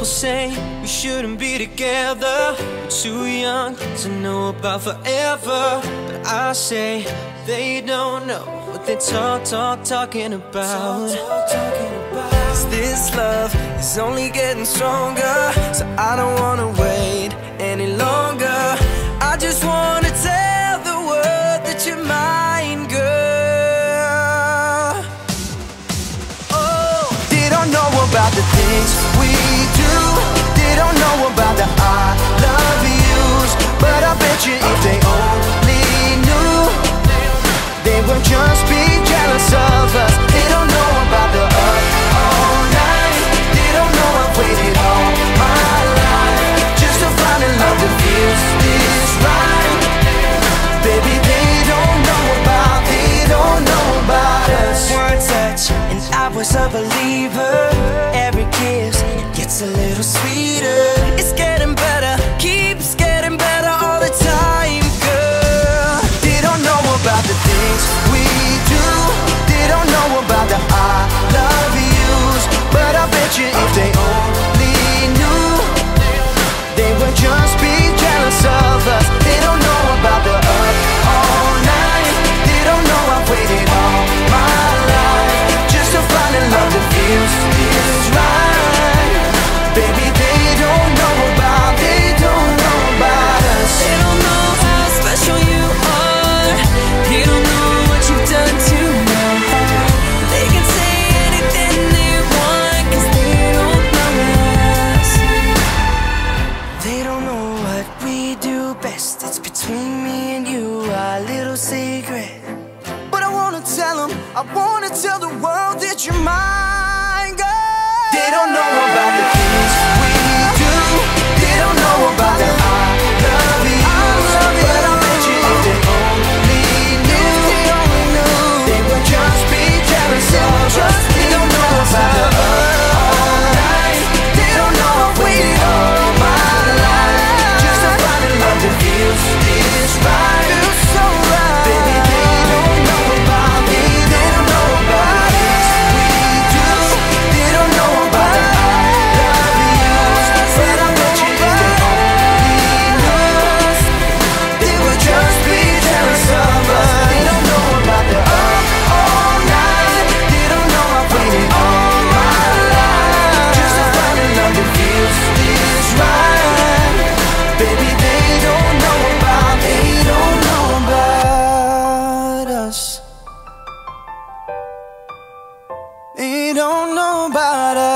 people say we shouldn't be together. We're too young to know about forever. But I say they don't know what they talk, talk, talking about. Cause this love is only getting stronger. So I don't wanna wait any longer. I just wanna tell the world that you're mine, girl. Oh, they don't know about the things we just be jealous of us. They don't know about the up all night. They don't know I've waited all my life just to find a love that feels this right. Baby, they don't know about, they don't know about us. One touch, and I was a believer. Every kiss gets a little sweeter. It's getting better, keeps getting better all the time, girl. They don't know about the things secret. But I wanna tell them, I wanna tell the world that you're mine, They don't know about us.